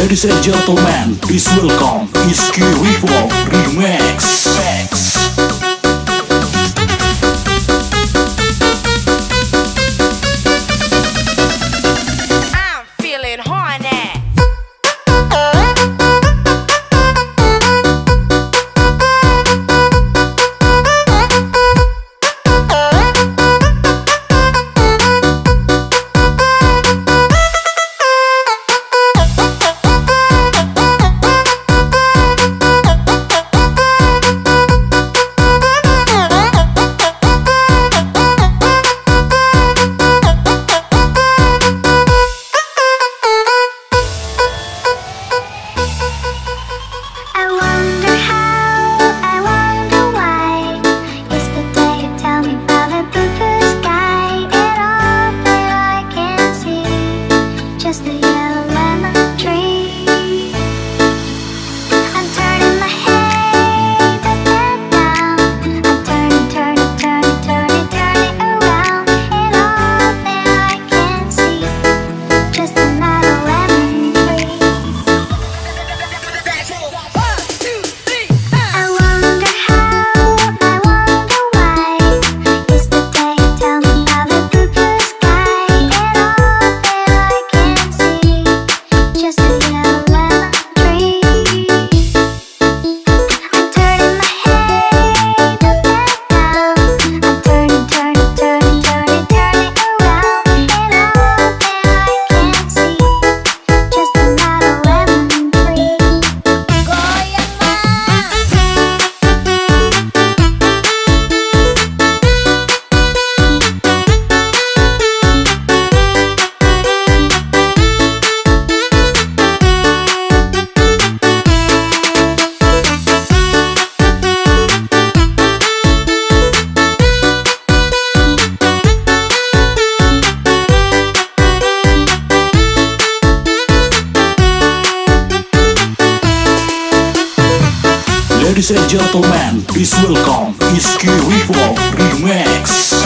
Ladies and gentlemen, please welcome Iski Revo Remix. Ladies and gentlemen, please welcome Iski Revolve Remix.